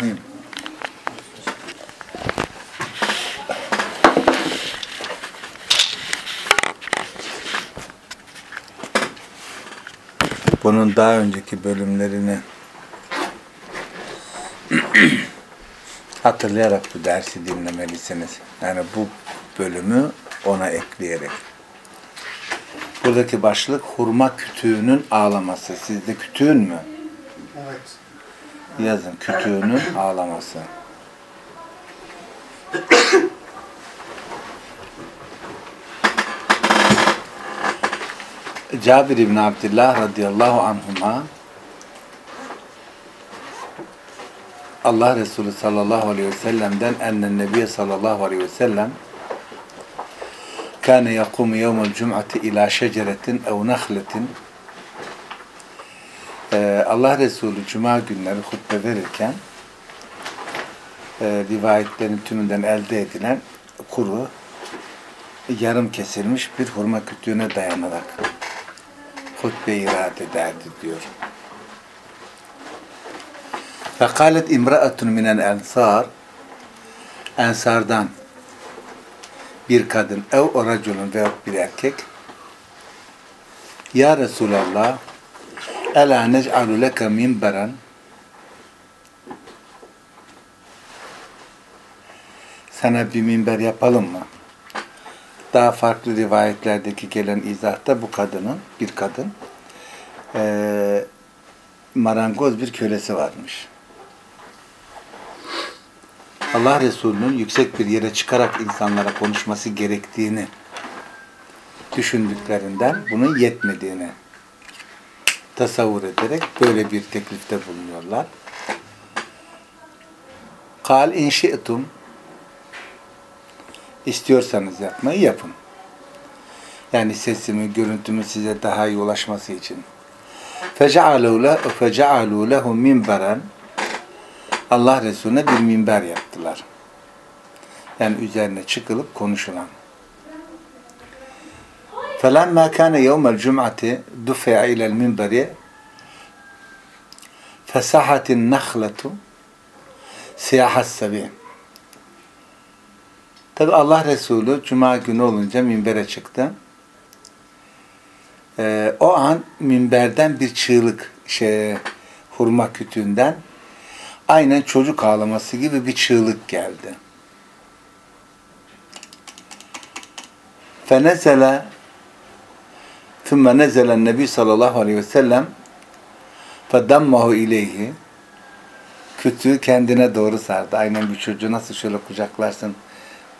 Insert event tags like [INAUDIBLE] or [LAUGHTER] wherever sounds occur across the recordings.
Bismillahirrahmanirrahim. Bunun daha önceki bölümlerini [CLEARS THROAT] hatırlayarak bu dersi dinlemelisiniz. Yani bu bölümü ona ekleyerek. Buradaki başlık hurma kütüğünün ağlaması. Sizde kütüğün mü? Evet. Yazın kütüğünün ağlaması. Cabir İbni Abdullah radıyallahu anhuma Allah Resulü sallallahu aleyhi ve sellem'den ennen nebiye sallallahu aleyhi ve sellem kâne yakumu yevmel cum'ati ila şeceretin ev nehletin Allah Resulü Cuma günleri hutbe verirken e, rivayetlerin tümünden elde edilen kuru, yarım kesilmiş bir hurma kütüğüne dayanarak hutbe irade ederdi diyor. Fekalet imra'atun minen ensar Ensardan bir kadın ev o raculun veyahut bir erkek Ya Resulallah Ela nec'alu leke minberen Sana bir minber yapalım mı? Daha farklı rivayetlerdeki gelen izahta bu kadının, bir kadın e, marangoz bir kölesi varmış. Allah Resulü'nün yüksek bir yere çıkarak insanlara konuşması gerektiğini düşündüklerinden bunun yetmediğini tasavvur ederek böyle bir teklifte bulunuyorlar. Kal inşi'tum istiyorsanız yapmayı yapın. Yani sesimi, görüntümü size daha iyi ulaşması için. فَجَعَلُوا لَهُ مِنْبَرًا Allah Resulüne bir minber yaptılar. Yani üzerine çıkılıp konuşulan. فَلَمَّا كَانَ يَوْمَ الْجُمْعَةِ دُفِعَ اِلَى الْمِنْبَرِ فَسَحَتِ النَّخْلَةُ سِيَحَ السَّبِينَ Tabi Allah Resulü Cuma günü olunca minbere çıktı. Ee, o an minberden bir çığlık, şey, hurma kütüğünden aynen çocuk ağlaması gibi bir çığlık geldi. فَنَزَلَ ثُمَّ نَزَلَ النَّبِي sallallahu aleyhi ve sellem فَدَمَّهُ اِلَيْهِ Kütüğü kendine doğru sardı. Aynen bir çocuğu nasıl şöyle kucaklarsın,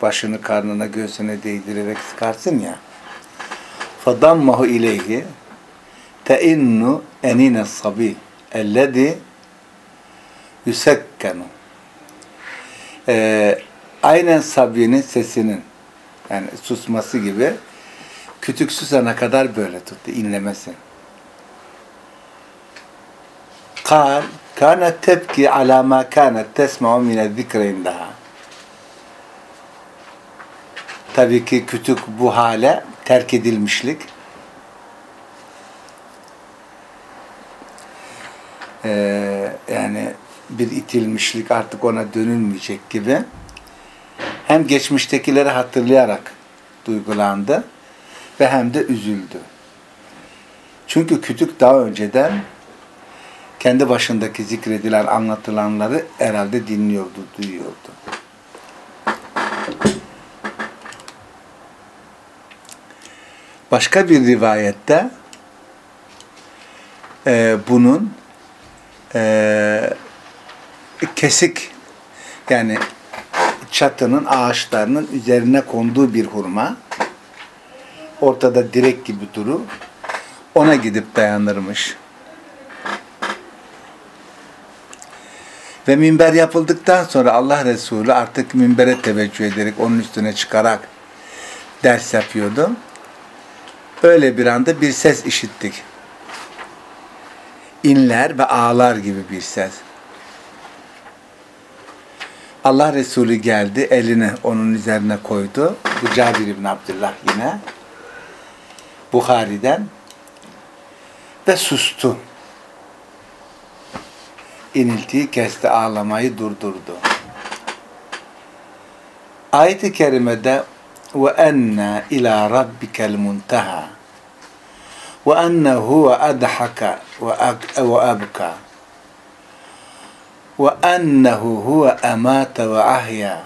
başını karnına, göğsüne değdirerek sıkarsın ya. فَدَمَّهُ اِلَيْهِ تَاِنُّ اَنِينَ الصَّبِي اَلَّذِي yüsekkenu. Ee, aynen Sabi'nin sesinin yani susması gibi kütük susana kadar böyle tuttu, inlemesi. Kal, kana tebki ala ma kanet tesma'u mine zikre daha. Tabii ki kütük bu hale terk edilmişlik. Ee, yani bir itilmişlik artık ona dönülmeyecek gibi hem geçmiştekileri hatırlayarak duygulandı ve hem de üzüldü. Çünkü kütük daha önceden kendi başındaki zikredilen anlatılanları herhalde dinliyordu, duyuyordu. Başka bir rivayette e, bunun e, kesik yani çatının ağaçlarının üzerine konduğu bir hurma ortada direk gibi duru ona gidip dayanırmış. Ve minber yapıldıktan sonra Allah Resulü artık minbere teveccüh ederek onun üstüne çıkarak ders yapıyordu. Öyle bir anda bir ses işittik. İnler ve ağlar gibi bir ses. Allah Resulü geldi, elini onun üzerine koydu. Bu Cabir İbni Abdullah yine. Bukhari'den. Ve sustu. Iniltiyi kesti, ağlamayı durdurdu. Ayet-i kerimede ve enne ila rabbikel muntaha ve enne huve adhaka ve abka ve ennehu huve emate ve ahya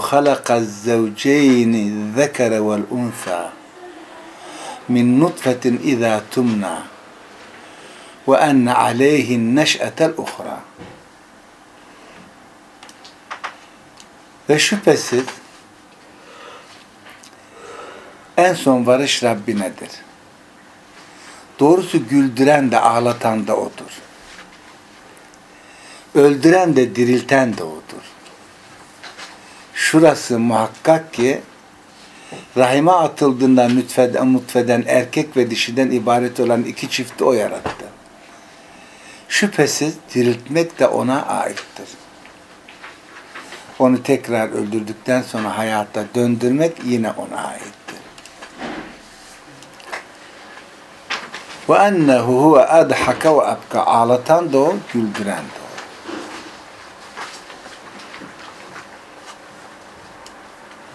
halakaz zevceyni zekere vel unsa min nutfetin ve enne aleyhin neş'etel uhra ve şüphesiz en son varış Rabbinedir. Doğrusu güldüren de ağlatan da O'dur. Öldüren de dirilten de O'dur. Şurası muhakkak ki rahime atıldığında nutfeden, nutfeden erkek ve dişiden ibaret olan iki çifti O yarattı. Şüphesiz diriltmek de O'na aittir. Onu tekrar öldürdükten sonra hayata döndürmek yine O'na aittir. Ve ennehu huve adhaka ve abka. Ağlatan da o, güldüren de o.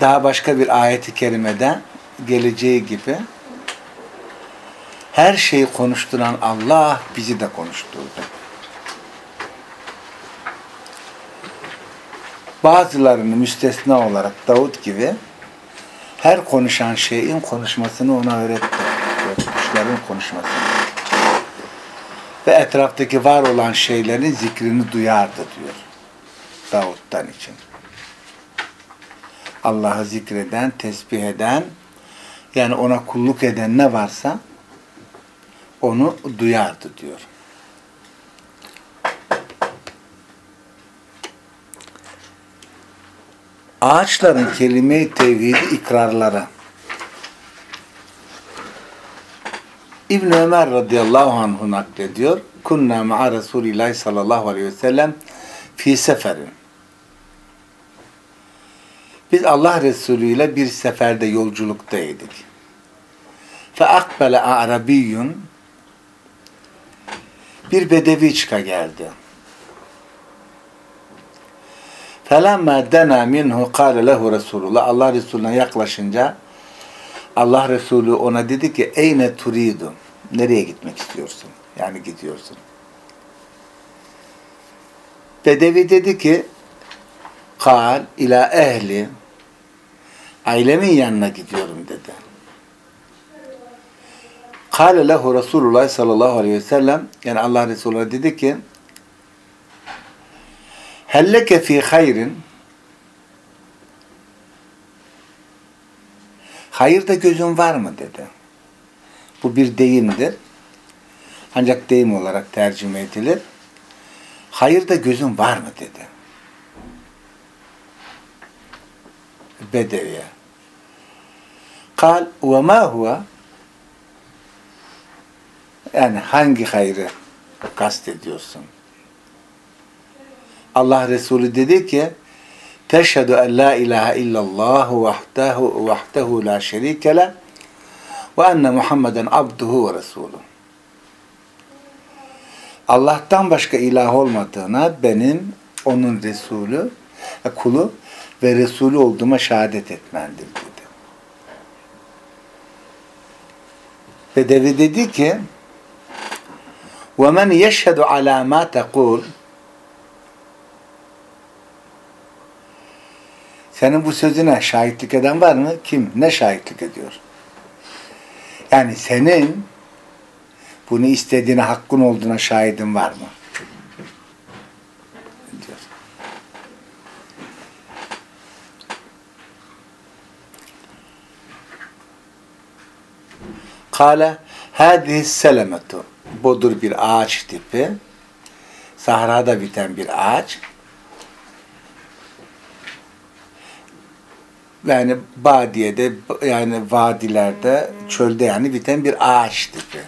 Daha başka bir ayeti kerimede geleceği gibi her şeyi konuşturan Allah bizi de konuşturdu. Bazılarını müstesna olarak Davut gibi her konuşan şeyin konuşmasını ona öğretti. Kuşların konuşmasını. Ve etraftaki var olan şeylerin zikrini duyardı diyor. Davut'tan için. Allah'ı zikreden, tesbih eden, yani ona kulluk eden ne varsa onu duyardı diyor. Ağaçların kelime-i tevhidi ikrarları. İbn Ömer radıyallahu anhu naklediyor. Kunna ma'a Resulillahi sallallahu aleyhi ve sellem fi seferin. Biz Allah Resulü ile bir seferde yolculuktaydık. Fe akbele arabiyyun bir bedevi çıka geldi. Felemma dena minhu kâle lehu Resulullah Allah Resulüne yaklaşınca Allah Resulü ona dedi ki eyne turidu nereye gitmek istiyorsun? Yani gidiyorsun. Bedevi dedi ki kal ila ehli ailemin yanına gidiyorum dedi. Kale lehu Resulullah sallallahu aleyhi ve sellem yani Allah Resulü dedi ki helleke fi hayrin hayırda gözün var mı dedi. Bu bir deyimdir. Ancak deyim olarak tercüme edilir. Hayırda gözün var mı dedi. Bedeviye. Kal ve ma yani hangi hayrı kastediyorsun? Allah Resulü dedi ki Teşhedü en la ilahe illallah vahdehu, vahdehu la şerike le ve enne Muhammeden abduhu ve resulü. Allah'tan başka ilah olmadığına benim onun Resulü, kulu ve Resulü olduğuma şehadet etmendir dedi. Bedevi dedi ki وَمَنْ يَشْهَدُ عَلَى مَا تَقُولُ Senin bu sözüne şahitlik eden var mı? Kim? Ne şahitlik ediyor? Yani senin bunu istediğine hakkın olduğuna şahidin var mı? Diyor. Kale hâzihi selemetu budur bir ağaç tipi. Sahrada biten bir ağaç. Yani badiyede yani vadilerde çölde yani biten bir ağaç tipi.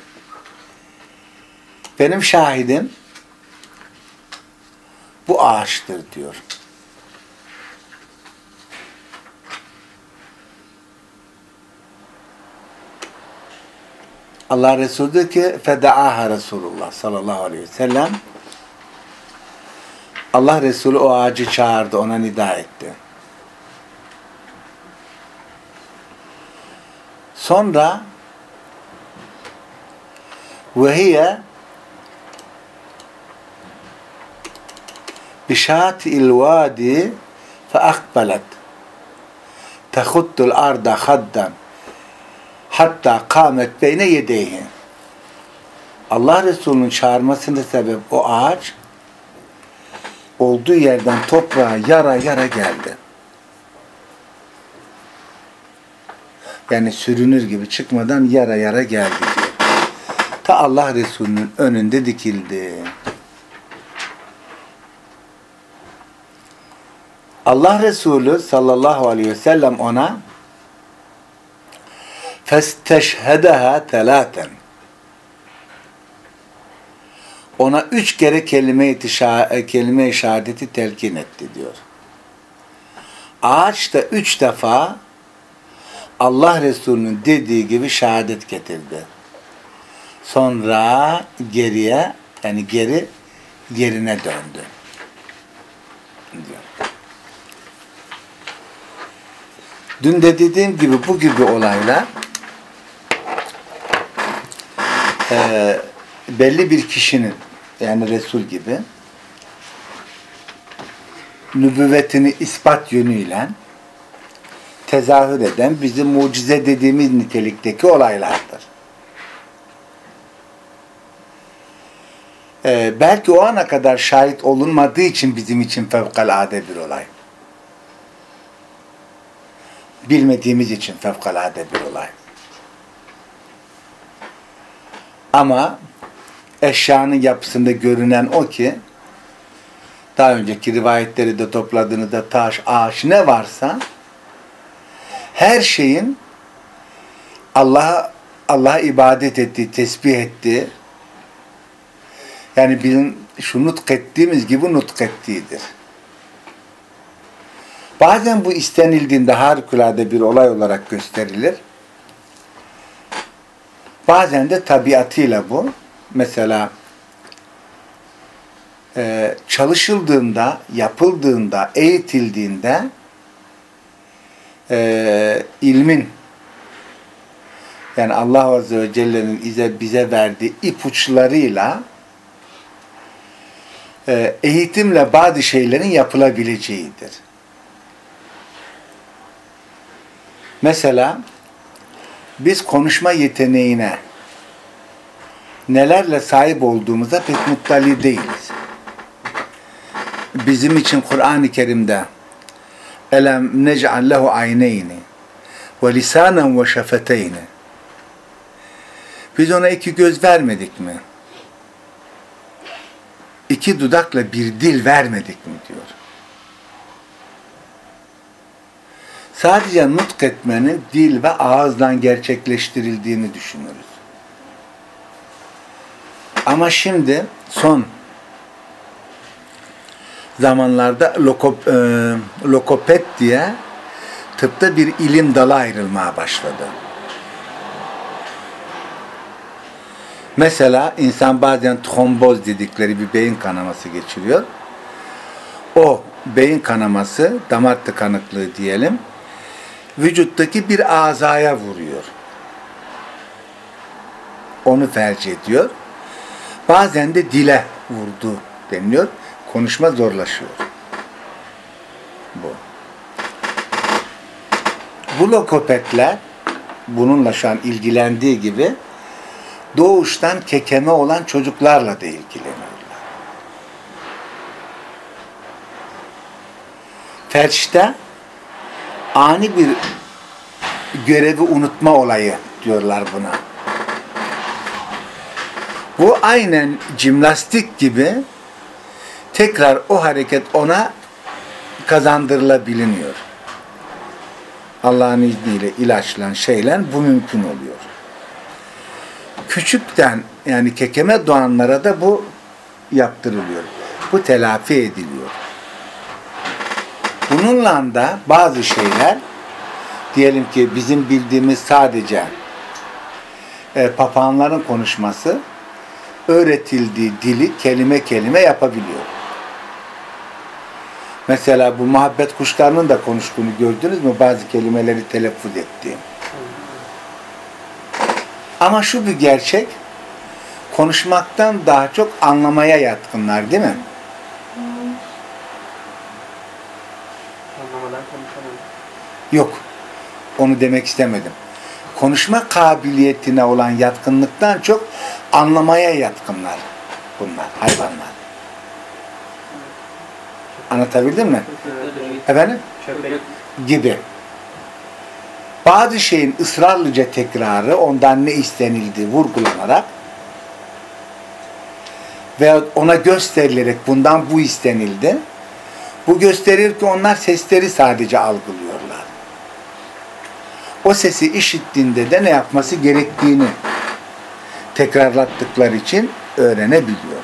Benim şahidim bu ağaçtır diyor. Allah Resulü diyor ki fedaaha Resulullah sallallahu aleyhi ve sellem. Allah Resulü o ağacı çağırdı, ona nida etti. Sonra vehiye bişatil vadi fe akbelet tehuttul arda haddan hatta kâmet beyne yedeyhi. Allah Resulü'nün çağırmasının sebep o ağaç olduğu yerden toprağa yara yara geldi. Yani sürünür gibi çıkmadan yara yara geldi. Ta Allah Resulü'nün önünde dikildi. Allah Resulü sallallahu aleyhi ve sellem ona فَاسْتَشْهَدَهَا تَلَاتًا Ona üç kere kelime-i kelime şehadeti telkin etti diyor. Ağaç da üç defa Allah Resulü'nün dediği gibi şehadet getirdi. Sonra geriye yani geri yerine döndü. Diyor. Dün de dediğim gibi bu gibi olaylar e, belli bir kişinin yani Resul gibi nübüvvetini ispat yönüyle tezahür eden bizim mucize dediğimiz nitelikteki olaylardır. Ee, belki o ana kadar şahit olunmadığı için bizim için fevkalade bir olay. Bilmediğimiz için fevkalade bir olay. Ama eşyanın yapısında görünen o ki daha önceki rivayetleri de topladığınızda taş, ağaç ne varsa her şeyin Allah'a Allah'a ibadet ettiği, tesbih ettiği yani bizim şu nutk ettiğimiz gibi nutk ettiğidir. Bazen bu istenildiğinde harikulade bir olay olarak gösterilir. Bazen de tabiatıyla bu. Mesela e, çalışıldığında, yapıldığında, eğitildiğinde e, ilmin yani Allah Azze ve Celle'nin bize, verdiği ipuçlarıyla e, eğitimle bazı şeylerin yapılabileceğidir. Mesela biz konuşma yeteneğine nelerle sahip olduğumuza pek muttali değiliz. Bizim için Kur'an-ı Kerim'de elem nec'al lehu ayneyni ve lisanen ve şefeteyni biz ona iki göz vermedik mi? İki dudakla bir dil vermedik mi diyor. Sadece nutk etmenin dil ve ağızdan gerçekleştirildiğini düşünürüz. Ama şimdi son zamanlarda lokop, e, lokopet diye tıpta bir ilim dalı ayrılmaya başladı. Mesela insan bazen tromboz dedikleri bir beyin kanaması geçiriyor. O beyin kanaması, damar tıkanıklığı diyelim, vücuttaki bir azaya vuruyor. Onu felç ediyor. Bazen de dile vurdu deniliyor. Konuşma zorlaşıyor. Bu. Bu lokopetler bununla şu an ilgilendiği gibi doğuştan kekeme olan çocuklarla da ilgileniyorlar. Felçte ani bir görevi unutma olayı diyorlar buna. Bu aynen cimnastik gibi tekrar o hareket ona kazandırılabiliyor. Allah'ın izniyle ilaçlan şeyle bu mümkün oluyor. Küçükten yani kekeme doğanlara da bu yaptırılıyor. Bu telafi ediliyor. Bununla da bazı şeyler diyelim ki bizim bildiğimiz sadece e, papağanların konuşması öğretildiği dili kelime kelime yapabiliyor. Mesela bu muhabbet kuşlarının da konuştuğunu gördünüz mü? Bazı kelimeleri telaffuz ettiğim. Ama şu bir gerçek, konuşmaktan daha çok anlamaya yatkınlar değil mi? Yok. Onu demek istemedim. Konuşma kabiliyetine olan yatkınlıktan çok anlamaya yatkınlar bunlar, hayvanlar. Anlatabildim mi? Efendim? Gibi. Bazı şeyin ısrarlıca tekrarı, ondan ne istenildiği vurgulanarak veya ona gösterilerek bundan bu istenildi. Bu gösterir ki onlar sesleri sadece algılıyorlar. O sesi işittiğinde de ne yapması gerektiğini tekrarlattıkları için öğrenebiliyor.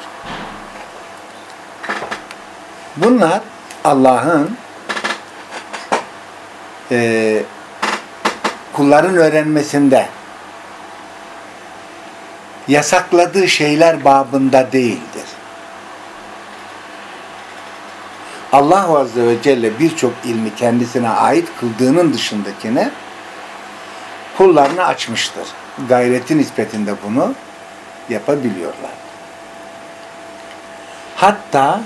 Bunlar Allah'ın e, kulların öğrenmesinde yasakladığı şeyler babında değildir. Allah Azze ve Celle birçok ilmi kendisine ait kıldığının dışındakine kullarına açmıştır. Gayreti nispetinde bunu yapabiliyorlar. Hatta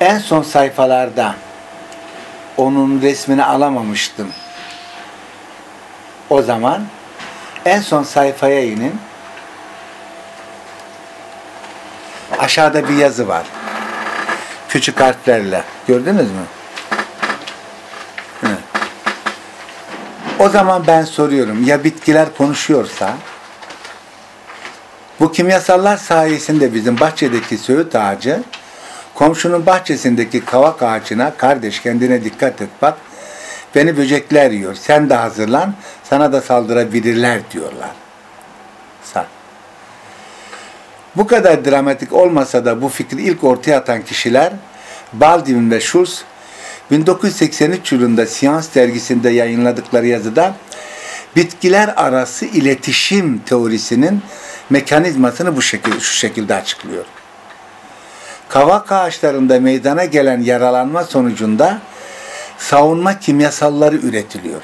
en son sayfalarda onun resmini alamamıştım. O zaman en son sayfaya inin. Aşağıda bir yazı var. Küçük harflerle. Gördünüz mü? O zaman ben soruyorum. Ya bitkiler konuşuyorsa bu kimyasallar sayesinde bizim bahçedeki söğüt ağacı komşunun bahçesindeki kavak ağacına kardeş kendine dikkat et bak beni böcekler yiyor. Sen de hazırlan sana da saldırabilirler diyorlar. Bu kadar dramatik olmasa da bu fikri ilk ortaya atan kişiler Baldwin ve Schultz 1983 yılında Science dergisinde yayınladıkları yazıda bitkiler arası iletişim teorisinin mekanizmasını bu şekilde şu şekilde açıklıyor. Kavak ağaçlarında meydana gelen yaralanma sonucunda savunma kimyasalları üretiliyor.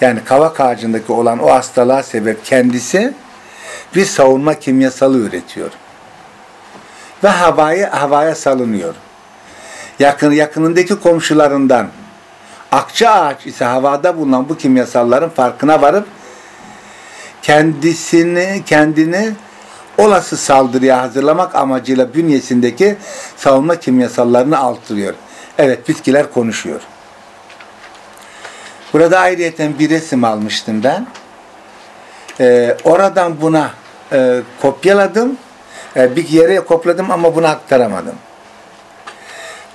Yani kavak ağacındaki olan o hastalığa sebep kendisi bir savunma kimyasalı üretiyor. Ve havaya, havaya salınıyor. Yakın, yakınındaki komşularından akça ağaç ise havada bulunan bu kimyasalların farkına varıp kendisini kendini olası saldırıya hazırlamak amacıyla bünyesindeki savunma kimyasallarını artırıyor. Evet bitkiler konuşuyor. Burada ayrıyeten bir resim almıştım ben. Ee, oradan buna e, kopyaladım. E, bir yere kopladım ama bunu aktaramadım.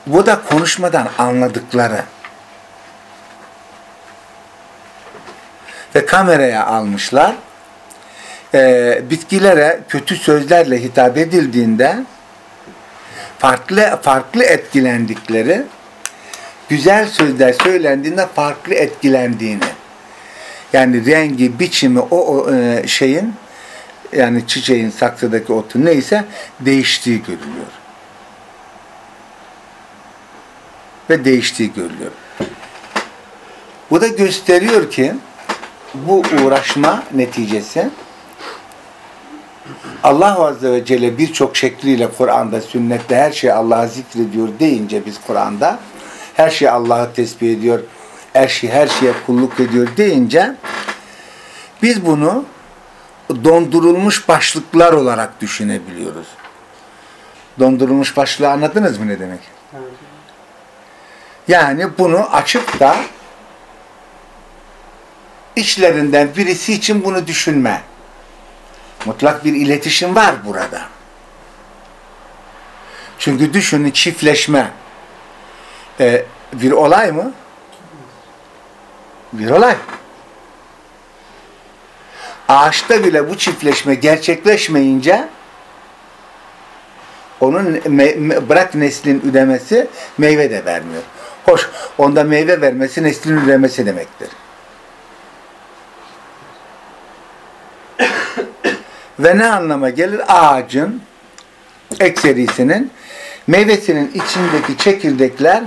Bu da konuşmadan anladıkları. Ve kameraya almışlar. E, bitkilere kötü sözlerle hitap edildiğinde farklı farklı etkilendikleri güzel sözler söylendiğinde farklı etkilendiğini yani rengi, biçimi o, o e, şeyin yani çiçeğin saksıdaki otu neyse değiştiği görülüyor. Ve değiştiği görülüyor. Bu da gösteriyor ki bu uğraşma neticesi Allah Azze ve Celle birçok şekliyle Kur'an'da, sünnette her şey Allah'a zikrediyor deyince biz Kur'an'da her şey Allah'ı tesbih ediyor, her şey her şeye kulluk ediyor deyince biz bunu dondurulmuş başlıklar olarak düşünebiliyoruz. Dondurulmuş başlığı anladınız mı ne demek? Yani bunu açıp da içlerinden birisi için bunu düşünme. Mutlak bir iletişim var burada. Çünkü düşünün çiftleşme e, bir olay mı? Bir olay. Ağaçta bile bu çiftleşme gerçekleşmeyince onun bırak neslin üremesi meyve de vermiyor. Hoş, onda meyve vermesi neslin üremesi demektir. [COUGHS] Ve ne anlama gelir? Ağacın ekserisinin meyvesinin içindeki çekirdekler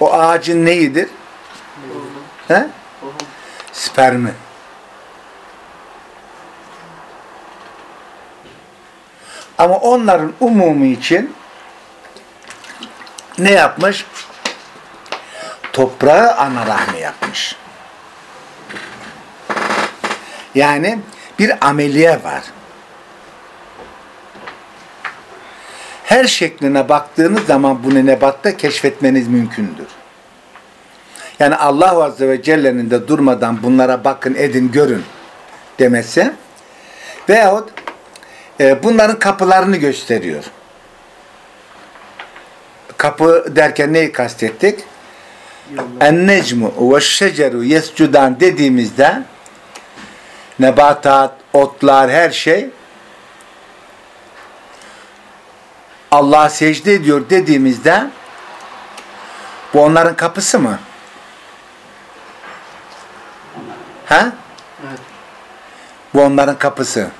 o ağacın neyidir? He? Spermi. Ama onların umumu için ne yapmış? Toprağı ana rahmi yapmış. Yani bir ameliye var. Her şekline baktığınız zaman bunu nebatta keşfetmeniz mümkündür. Yani Allah Azze ve Celle'nin de durmadan bunlara bakın, edin, görün demesi veyahut e, bunların kapılarını gösteriyor. Kapı derken neyi kastettik? En-necmu ve şeceru yescudan dediğimizde nebatat, otlar, her şey Allah'a secde ediyor dediğimizde bu onların kapısı mı? Ha? Evet. Bu onların kapısı.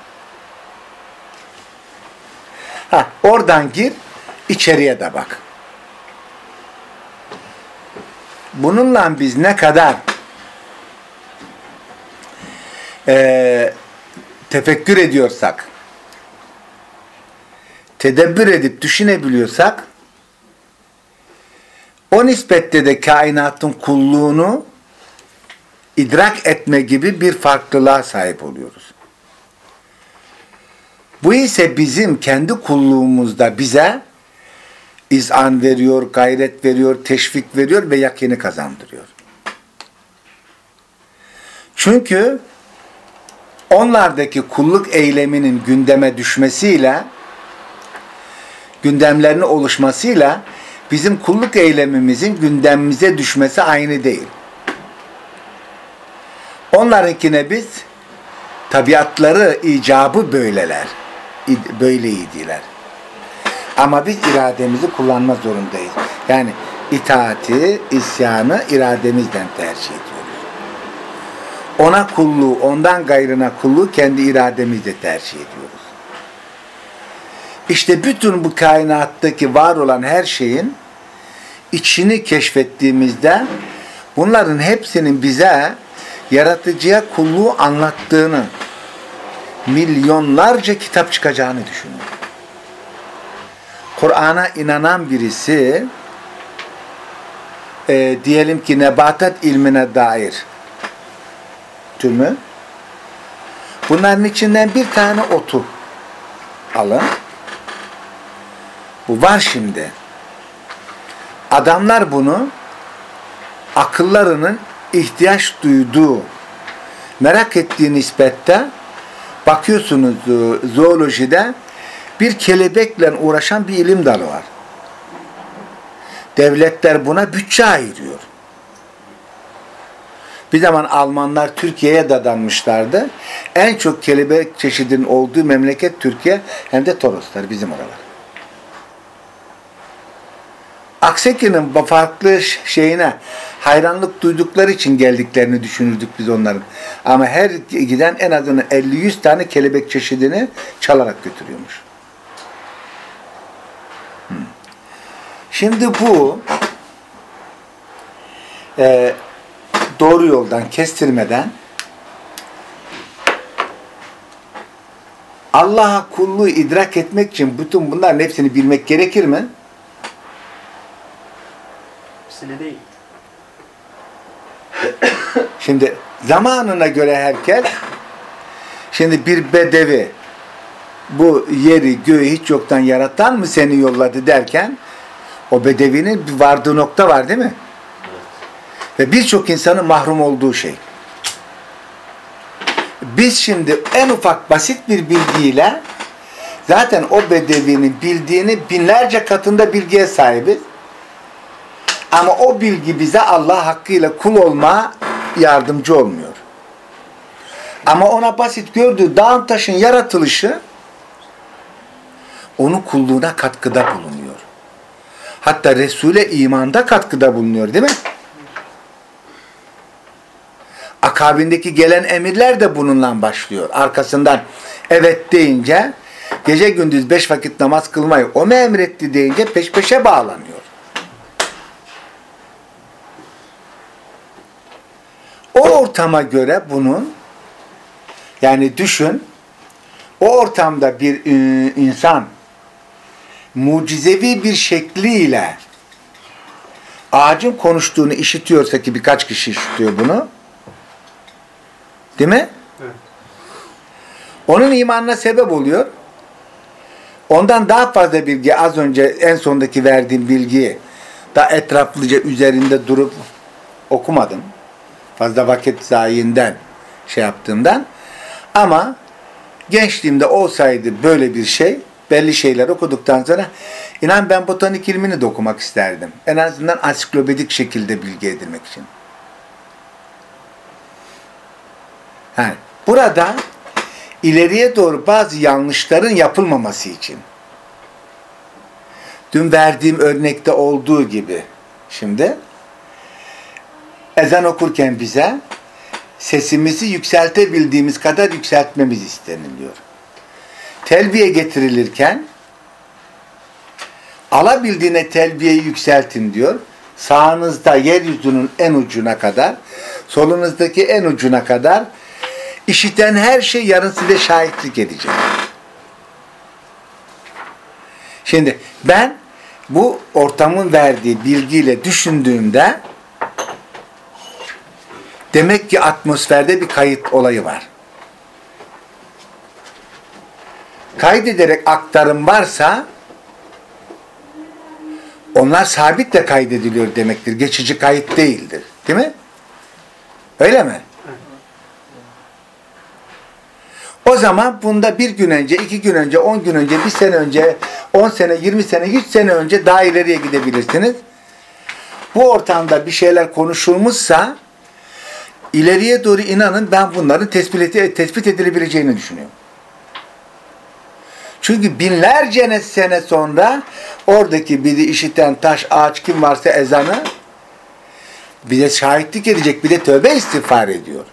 Ha, oradan gir, içeriye de bak. Bununla biz ne kadar e, tefekkür ediyorsak, tedebbür edip düşünebiliyorsak, o nispette de kainatın kulluğunu idrak etme gibi bir farklılığa sahip oluyoruz. Bu ise bizim kendi kulluğumuzda bize izan veriyor, gayret veriyor, teşvik veriyor ve yakini kazandırıyor. Çünkü onlardaki kulluk eyleminin gündeme düşmesiyle gündemlerinin oluşmasıyla bizim kulluk eylemimizin gündemimize düşmesi aynı değil. Onlarınkine biz tabiatları, icabı böyleler. Böyleydiler. Ama biz irademizi kullanma zorundayız. Yani itaati, isyanı irademizden tercih ediyoruz. Ona kulluğu, ondan gayrına kulluğu kendi irademizle tercih ediyoruz. İşte bütün bu kainattaki var olan her şeyin içini keşfettiğimizde bunların hepsinin bize yaratıcıya kulluğu anlattığını milyonlarca kitap çıkacağını düşünüyorum. Kur'an'a inanan birisi e, diyelim ki nebatat ilmine dair tümü bunların içinden bir tane otu alın. Bu var şimdi. Adamlar bunu akıllarının ihtiyaç duyduğu, merak ettiği nispette bakıyorsunuz e, zoolojide bir kelebekle uğraşan bir ilim dalı var. Devletler buna bütçe ayırıyor. Bir zaman Almanlar Türkiye'ye dadanmışlardı. En çok kelebek çeşidinin olduğu memleket Türkiye hem de Toroslar bizim oralar. Akseki'nin farklı şeyine hayranlık duydukları için geldiklerini düşünürdük biz onların. Ama her giden en azından 50-100 tane kelebek çeşidini çalarak götürüyormuş. Şimdi bu e, doğru yoldan kestirmeden Allah'a kulluğu idrak etmek için bütün bunların hepsini bilmek gerekir mi? Hepsine değil. Şimdi zamanına göre herkes şimdi bir bedevi bu yeri göğü hiç yoktan yaratan mı seni yolladı derken o bedevinin bir vardığı nokta var değil mi? Ve birçok insanın mahrum olduğu şey. Biz şimdi en ufak basit bir bilgiyle zaten o bedevinin bildiğini binlerce katında bilgiye sahibiz. Ama o bilgi bize Allah hakkıyla kul olma yardımcı olmuyor. Ama ona basit gördüğü dağın taşın yaratılışı onun kulluğuna katkıda bulunuyor. Hatta Resul'e imanda katkıda bulunuyor değil mi? Akabindeki gelen emirler de bununla başlıyor. Arkasından Evet deyince gece gündüz beş vakit namaz kılmayı o mu emretti deyince peş peşe bağlanıyor. O ortama göre bunun yani düşün o ortamda bir e, insan mucizevi bir şekliyle ağacın konuştuğunu işitiyorsa ki birkaç kişi işitiyor bunu. Değil mi? Evet. Onun imanına sebep oluyor. Ondan daha fazla bilgi az önce en sondaki verdiğim bilgiyi daha etraflıca üzerinde durup okumadım. Fazla vakit zayiinden şey yaptığımdan. Ama gençliğimde olsaydı böyle bir şey belli şeyler okuduktan sonra inan ben botanik ilmini de okumak isterdim. En azından ansiklopedik şekilde bilgi edinmek için. Yani burada ileriye doğru bazı yanlışların yapılmaması için dün verdiğim örnekte olduğu gibi şimdi ezan okurken bize sesimizi yükseltebildiğimiz kadar yükseltmemiz isteniliyor. Telbiye getirilirken alabildiğine telbiyeyi yükseltin diyor. Sağınızda yeryüzünün en ucuna kadar, solunuzdaki en ucuna kadar işiten her şey yarın size şahitlik edecek. Şimdi ben bu ortamın verdiği bilgiyle düşündüğümde demek ki atmosferde bir kayıt olayı var. Kaydederek aktarım varsa onlar sabitle kaydediliyor demektir. Geçici kayıt değildir. Değil mi? Öyle mi? O zaman bunda bir gün önce, iki gün önce, on gün önce, bir sene önce, on sene, yirmi sene, yüz sene önce daha ileriye gidebilirsiniz. Bu ortamda bir şeyler konuşulmuşsa ileriye doğru inanın ben bunların tespit, tespit edilebileceğini düşünüyorum. Çünkü binlerce sene sonra oradaki biri işiten taş, ağaç kim varsa ezanı bir de şahitlik edecek, bir de tövbe istiğfar ediyor.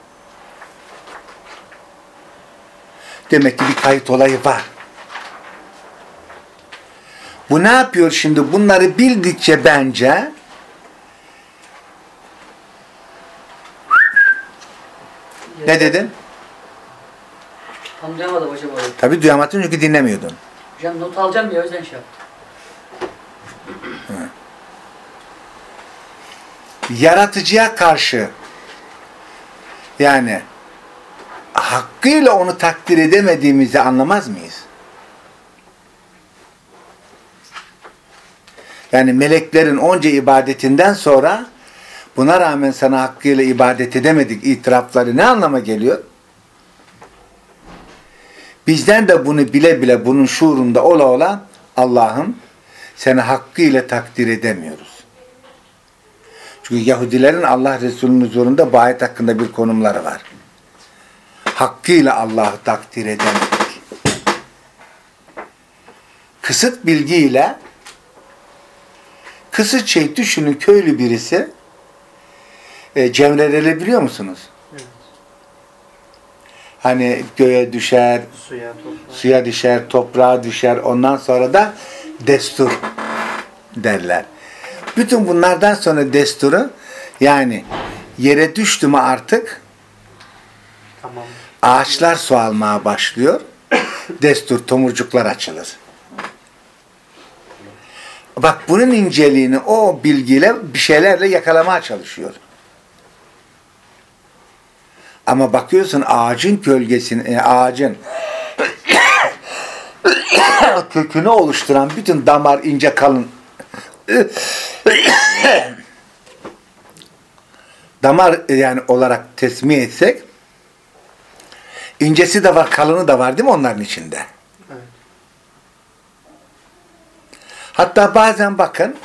Demek ki bir kayıt olayı var. Bu ne yapıyor şimdi? Bunları bildikçe bence ne dedin? Tam duyamadım hocam orayı. Tabi duyamadın çünkü dinlemiyordun. Hocam not alacağım ya o yüzden şey yaptım. Yaratıcıya karşı yani hakkıyla onu takdir edemediğimizi anlamaz mıyız? Yani meleklerin onca ibadetinden sonra buna rağmen sana hakkıyla ibadet edemedik itirafları ne anlama geliyor? Bizden de bunu bile bile bunun şuurunda ola ola Allah'ım seni hakkıyla takdir edemiyoruz. Çünkü Yahudilerin Allah Resulü'nün huzurunda bu ayet hakkında bir konumları var. Hakkıyla Allah'ı takdir edemedik. Kısıt bilgiyle kısıt şey düşünün köylü birisi e, cemrelebiliyor musunuz? Hani göğe düşer, Suya, toprağa. suya düşer, toprağa düşer. Ondan sonra da destur derler. Bütün bunlardan sonra desturu yani yere düştü mü artık Tamam. ağaçlar su almaya başlıyor. [COUGHS] Destur, tomurcuklar açılır. Bak bunun inceliğini o bilgiyle bir şeylerle yakalamaya çalışıyor. Ama bakıyorsun ağacın gölgesini, e, ağacın [COUGHS] kökünü oluşturan bütün damar ince kalın [COUGHS] damar e, yani olarak tesmih etsek incesi de var, kalını da var değil mi onların içinde? Evet. Hatta bazen bakın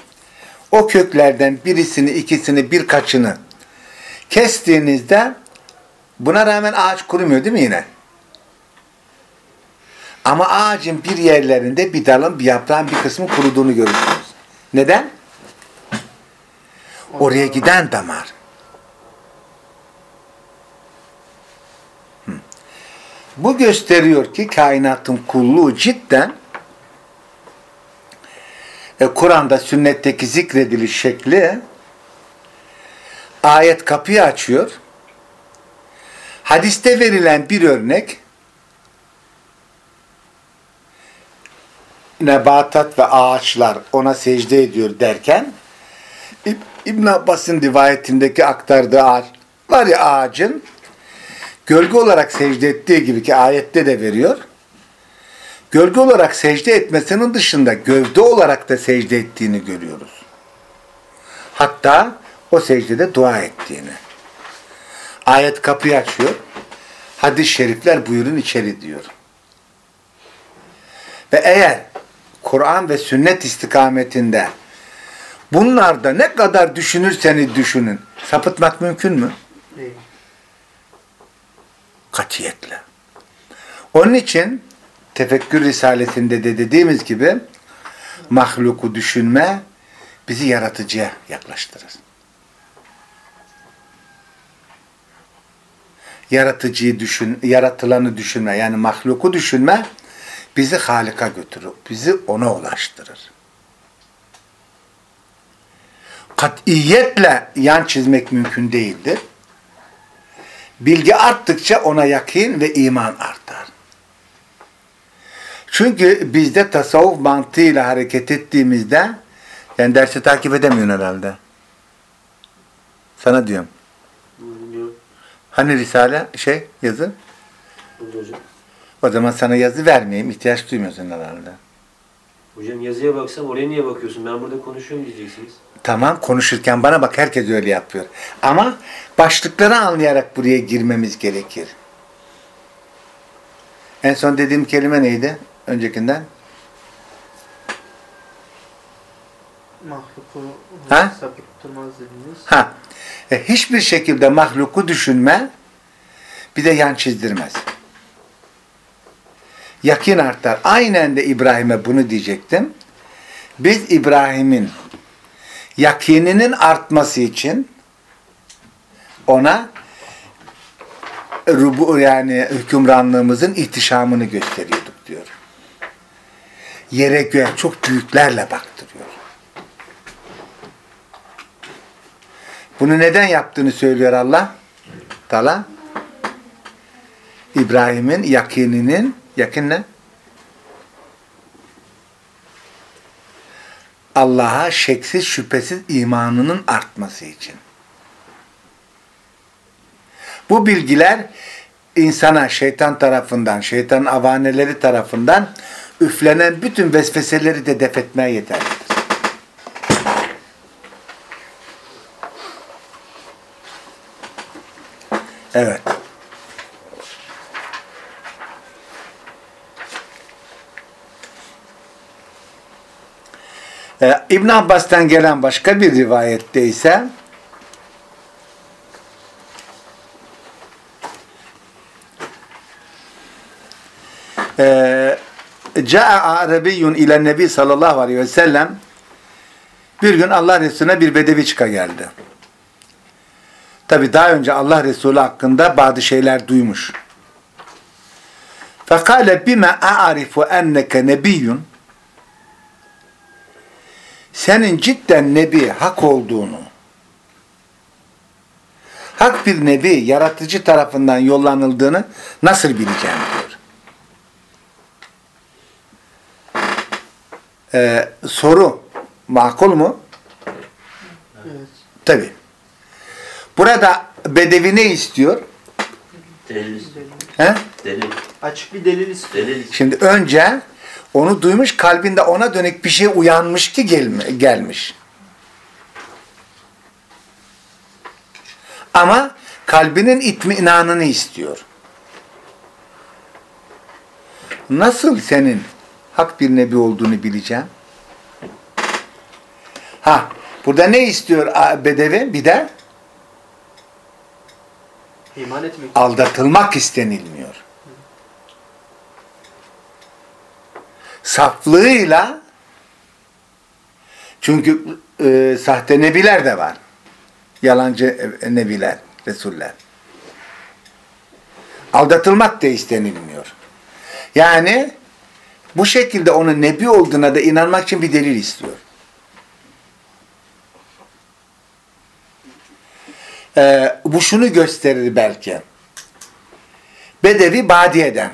o köklerden birisini, ikisini, birkaçını kestiğinizde buna rağmen ağaç kurumuyor değil mi yine? Ama ağacın bir yerlerinde bir dalın, bir yaprağın bir kısmı kuruduğunu görürsünüz. Neden? Oraya giden damar. Bu gösteriyor ki kainatın kulluğu cidden e, Kur'an'da sünnetteki zikrediliş şekli ayet kapıyı açıyor. Hadiste verilen bir örnek nebatat ve ağaçlar ona secde ediyor derken İb- İbn Abbas'ın rivayetindeki aktardığı ağaç var ya ağacın gölge olarak secde ettiği gibi ki ayette de veriyor. Gölge olarak secde etmesinin dışında gövde olarak da secde ettiğini görüyoruz. Hatta o secdede dua ettiğini. Ayet kapıyı açıyor. Hadis-i şerifler buyurun içeri diyor. Ve eğer Kur'an ve sünnet istikametinde bunlarda ne kadar düşünürseniz düşünün sapıtmak mümkün mü? Değil. Katiyetle. Onun için tefekkür risalesinde de dediğimiz gibi mahluku düşünme bizi yaratıcıya yaklaştırır. Yaratıcıyı düşün, yaratılanı düşünme yani mahluku düşünme bizi Halik'a götürür. Bizi ona ulaştırır. Katiyetle yan çizmek mümkün değildir. Bilgi arttıkça ona yakin ve iman artar. Çünkü bizde tasavvuf mantığıyla hareket ettiğimizde yani dersi takip edemiyorsun herhalde. Sana diyorum. Hani Risale şey yazı? Burada hocam. O zaman sana yazı vermeyeyim. ihtiyaç duymuyorsun herhalde. Hocam yazıya baksam oraya niye bakıyorsun? Ben burada konuşuyorum diyeceksiniz. Tamam konuşurken bana bak herkes öyle yapıyor. Ama başlıkları anlayarak buraya girmemiz gerekir. En son dediğim kelime neydi? Öncekinden. Mahluku Ha? sapıttırmaz dediniz. Ha. E, hiçbir şekilde mahluku düşünme bir de yan çizdirmez. Yakin artar. Aynen de İbrahim'e bunu diyecektim. Biz İbrahim'in yakininin artması için ona rubu yani hükümranlığımızın ihtişamını gösteriyorduk diyor. Yere göğe çok büyüklerle baktırıyor. Bunu neden yaptığını söylüyor Allah. Tala. İbrahim'in yakininin yakin ne? Allah'a şeksiz şüphesiz imanının artması için. Bu bilgiler insana şeytan tarafından, şeytanın avaneleri tarafından üflenen bütün vesveseleri de def etmeye yeterlidir. Evet. Ee, İbn Abbas'tan gelen başka bir rivayette ise eee Ca'a Arabiyyun ile Nebi sallallahu aleyhi ve sellem bir gün Allah Resulüne bir bedevi çıka geldi. Tabi daha önce Allah Resulü hakkında bazı şeyler duymuş. Fekale bime a'arifu enneke nebiyyun senin cidden nebi hak olduğunu hak bir nebi yaratıcı tarafından yollanıldığını nasıl bileceğim diyor. Ee, soru makul mu? Evet. Tabi. Burada bedevi ne istiyor? Delil. He? Delil. Açık bir delil istiyor. Delil. Şimdi önce onu duymuş kalbinde ona dönük bir şey uyanmış ki gelme, gelmiş. Ama kalbinin itminanını istiyor. Nasıl senin hak bir nebi olduğunu bileceğim? Ha, burada ne istiyor bedevi? Bir de İman etmek. aldatılmak istenilmiyor. Saflığıyla çünkü e, sahte nebiler de var. Yalancı nebiler, resuller. Aldatılmak da istenilmiyor. Yani bu şekilde onun nebi olduğuna da inanmak için bir delil istiyor. Ee, bu şunu gösterir belki. Bedevi Badiye'den.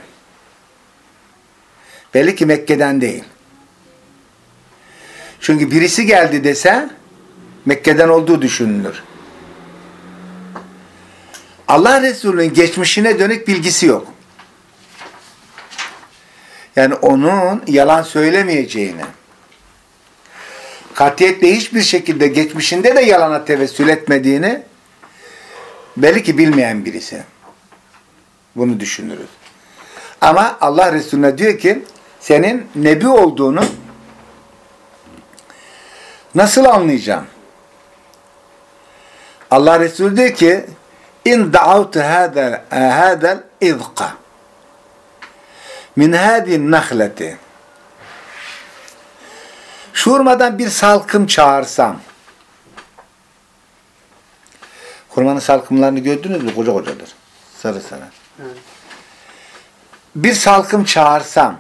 Belli ki Mekke'den değil. Çünkü birisi geldi dese Mekke'den olduğu düşünülür. Allah Resulü'nün geçmişine dönük bilgisi yok. Yani onun yalan söylemeyeceğini, katiyetle hiçbir şekilde geçmişinde de yalana tevessül etmediğini belli ki bilmeyen birisi. Bunu düşünürüz. Ama Allah Resulüne diyor ki senin nebi olduğunu nasıl anlayacağım? Allah Resulü diyor ki in da'avtu hada hadal izqa min hadi nahleti şurmadan bir salkım çağırsam hurmanın salkımlarını gördünüz mü? Koca kocadır. Sarı sarı. Evet. Bir salkım çağırsam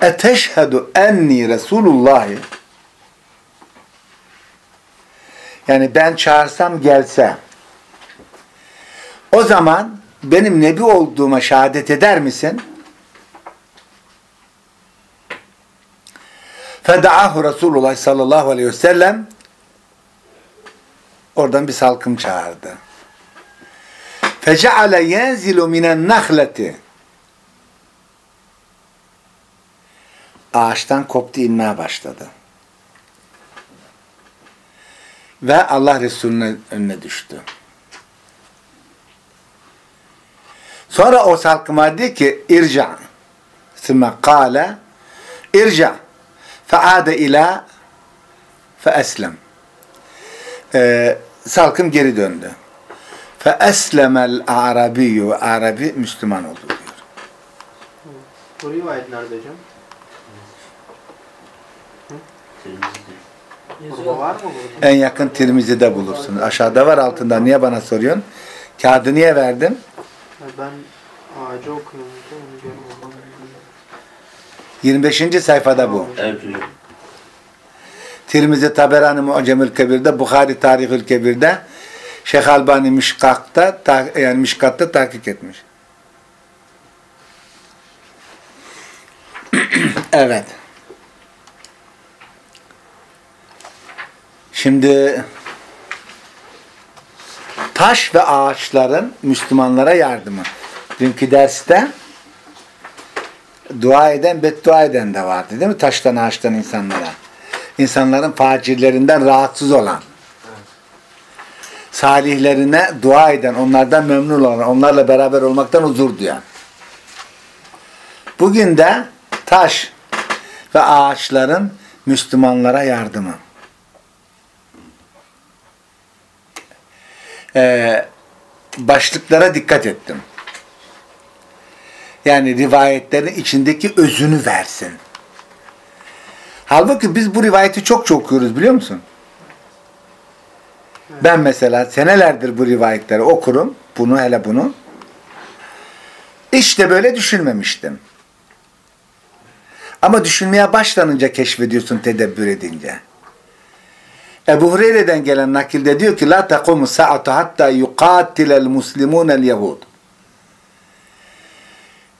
eteşhedü enni Resulullah yani ben çağırsam gelse o zaman benim nebi olduğuma şehadet eder misin? Feda'ahu Resulullah sallallahu aleyhi ve sellem oradan bir salkım çağırdı. Feceale yenzilu minen nahleti ağaçtan koptu inmeye başladı. Ve Allah Resulü'nün önüne düştü. Sonra o salkıma dedi ki irca. Sümme kâle irca. Feade ila feeslem. Ee, salkım geri döndü. Feeslemel arabiyyü. Arabi Müslüman oldu diyor. Bu rivayet nerede hocam? En yakın Tirmizi'de bulursun. Aşağıda var altında. Niye bana soruyorsun? Kağıdı niye verdim? Ben ağacı okuyorum. da Onu görmedim. 25. sayfada bu. Evet hocam. Tirmizi Taberani Mu'cemül Kebir'de, Bukhari Tarihül Kebir'de, Şeyh Albani Mişkak'ta, ta- yani Mişkat'ta tahkik etmiş. [CLEARS THROAT] evet. Şimdi taş ve ağaçların Müslümanlara yardımı. Dünkü derste dua eden, beddua eden de vardı değil mi? Taştan, ağaçtan insanlara. İnsanların facirlerinden rahatsız olan. Salihlerine dua eden, onlardan memnun olan, onlarla beraber olmaktan huzur duyan. Bugün de taş ve ağaçların Müslümanlara yardımı. Ee, başlıklara dikkat ettim. Yani rivayetlerin içindeki özünü versin. Halbuki biz bu rivayeti çok çok okuyoruz biliyor musun? Ben mesela senelerdir bu rivayetleri okurum. Bunu hele bunu. İşte böyle düşünmemiştim. Ama düşünmeye başlanınca keşfediyorsun tedebbür edince. Ebu Hureyre'den gelen nakilde diyor ki La taqumu sa'atu hatta yuqatilel muslimunel yahud.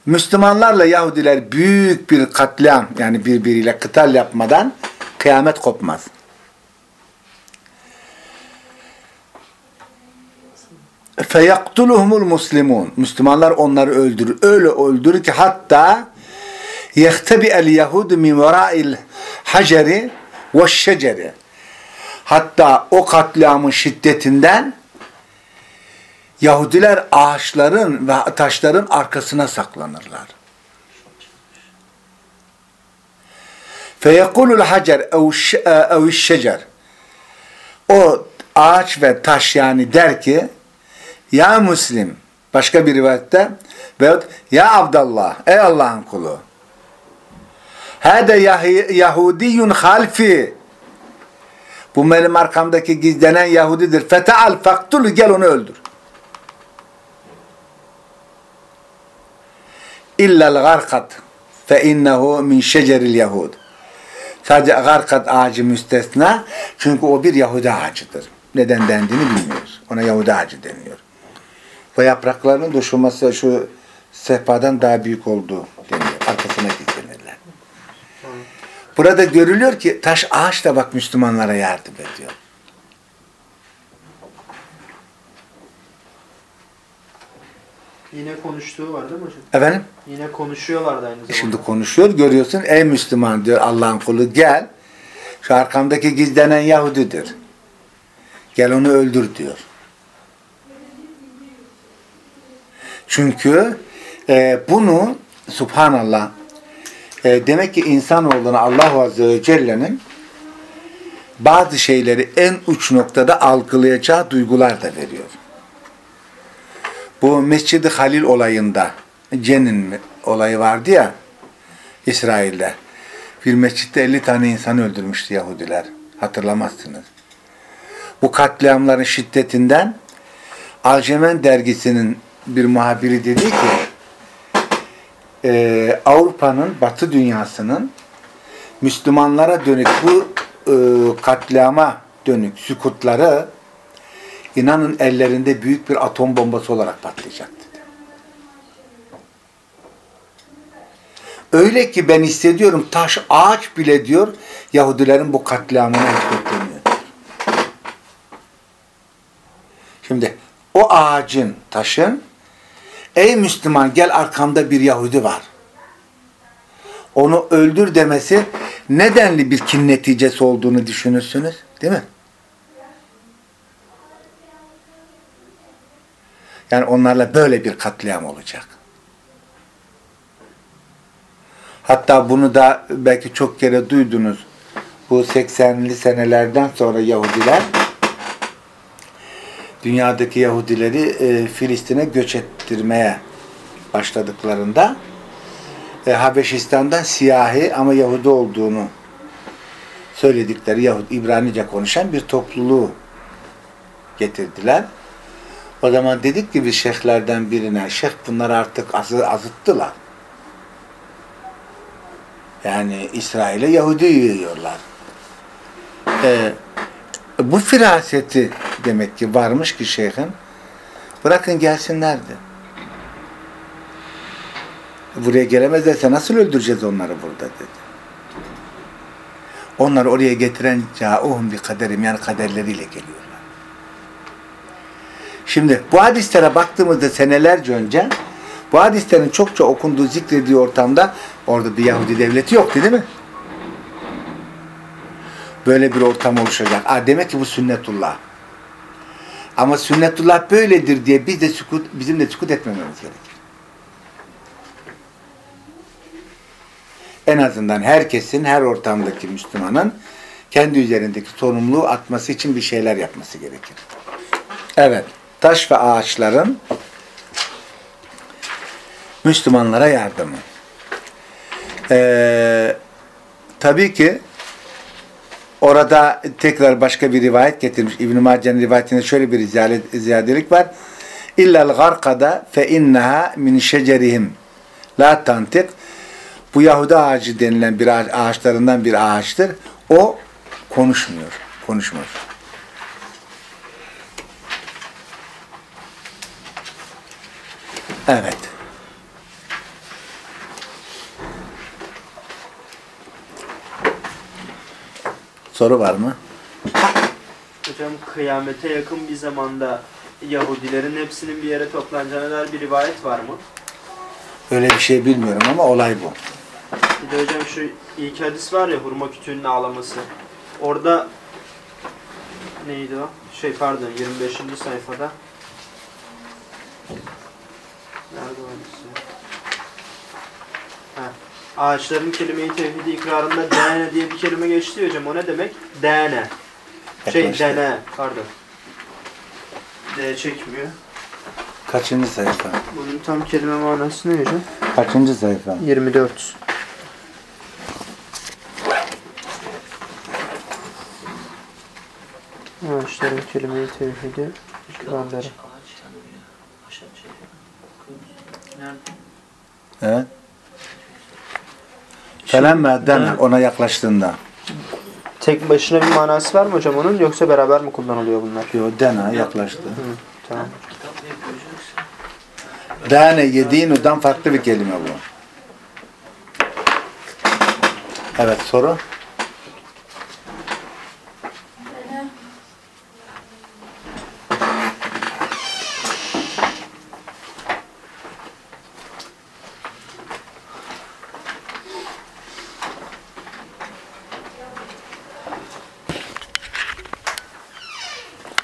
Müslümanlarla Yahudiler büyük bir katliam yani birbiriyle kıtal yapmadan kıyamet kopmaz. feyaktuluhumul muslimun. Müslümanlar onları öldürür. Öyle öldürür ki hatta yehtebi el yahudu min vera'il haceri ve şeceri. Hatta o katliamın şiddetinden Yahudiler ağaçların ve taşların arkasına saklanırlar. Feyekulul hacer ev şecer. O ağaç ve taş yani der ki ya Müslim başka bir rivayette veyahut ya Abdallah ey Allah'ın kulu hâde Yahudiyyun halfi bu benim arkamdaki gizlenen Yahudidir. Feteal faktulu gel onu öldür. İllel garkat fe innehu min şeceril yahud. Sadece garkat ağacı müstesna çünkü o bir Yahudi ağacıdır. Neden dendiğini bilmiyoruz. Ona Yahudi ağacı deniyor. Ve yapraklarının düşürmesi şu sehpadan daha büyük olduğu deniyor. Arkasına gizlenirler. Burada görülüyor ki taş ağaç da bak Müslümanlara yardım ediyor. Yine konuştuğu var değil mi hocam? Efendim? Yine konuşuyorlardı aynı zamanda. Şimdi konuşuyor, görüyorsun. Ey Müslüman diyor Allah'ın kulu gel. Şu arkamdaki gizlenen Yahudidir. Gel onu öldür diyor. Çünkü e, bunu subhanallah e, demek ki insanoğluna Allah Azze ve Celle'nin bazı şeyleri en uç noktada algılayacağı duygular da veriyor. Bu Mescid-i Halil olayında Cenin olayı vardı ya İsrail'de. Bir mescitte 50 tane insan öldürmüştü Yahudiler. Hatırlamazsınız. Bu katliamların şiddetinden Alcemen dergisinin bir muhabiri dedi ki e, Avrupa'nın, Batı dünyasının Müslümanlara dönük bu e, katliama dönük sükutları inanın ellerinde büyük bir atom bombası olarak patlayacak dedi. Öyle ki ben hissediyorum taş ağaç bile diyor Yahudilerin bu katliamına etkitleniyor. Şimdi o ağacın, taşın ey Müslüman gel arkamda bir Yahudi var. Onu öldür demesi nedenli bir kin neticesi olduğunu düşünürsünüz. Değil mi? Yani onlarla böyle bir katliam olacak. Hatta bunu da belki çok kere duydunuz. Bu 80'li senelerden sonra Yahudiler dünyadaki Yahudileri e, Filistin'e göç ettirmeye başladıklarında e, Habeşistan'dan siyahi ama Yahudi olduğunu söyledikleri Yahudi İbranice konuşan bir topluluğu getirdiler. O zaman dedik ki biz şeyhlerden birine, şeyh bunları artık azı, azıttılar. Yani İsrail'e Yahudi yiyorlar. Ee, bu firaseti demek ki varmış ki şeyhin. Bırakın gelsinlerdi. Buraya gelemezlerse nasıl öldüreceğiz onları burada dedi. Onları oraya getiren ca'uhum bir kaderim yani kaderleriyle geliyorlar. Şimdi bu hadislere baktığımızda senelerce önce bu hadislerin çokça okunduğu, zikrediği ortamda orada bir Yahudi devleti yoktu değil mi? Böyle bir ortam oluşacak. Aa, demek ki bu sünnetullah. Ama sünnetullah böyledir diye biz de sükut, bizim de sükut etmememiz gerekir. En azından herkesin, her ortamdaki Müslümanın kendi üzerindeki sorumluluğu atması için bir şeyler yapması gerekir. Evet, taş ve ağaçların Müslümanlara yardımı. Ee, tabii ki orada tekrar başka bir rivayet getirmiş. İbn-i Mace'nin rivayetinde şöyle bir ziyade- ziyadelik var. İllel garkada fe inneha min şecerihim la tantik bu Yahudi ağacı denilen bir ağaç, ağaçlarından bir ağaçtır. O konuşmuyor. Konuşmuyor. Evet. Soru var mı? Hocam kıyamete yakın bir zamanda Yahudilerin hepsinin bir yere toplanacağına dair bir rivayet var mı? Öyle bir şey bilmiyorum ama olay bu. Bir de hocam şu ilk hadis var ya hurma kütüğünün ağlaması. Orada neydi o? Şey pardon 25. sayfada. Nerede o hadis ya? Ha. Ağaçların kelime-i tevhidi ikrarında dene diye bir kelime geçti hocam. O ne demek? Dene. Şey dene. Pardon. D çekmiyor. Kaçıncı sayfa? Bunun tam kelime manası ne hocam? Kaçıncı sayfa? 24. Ağaçların kelime-i tevhidi ikrarları. Evet. Felemme dene ona yaklaştığında. Tek başına bir manası var mı hocam onun yoksa beraber mi kullanılıyor bunlar? Yo dene yaklaştı. Hı, tamam. Dane yediğinudan farklı bir kelime bu. Evet soru.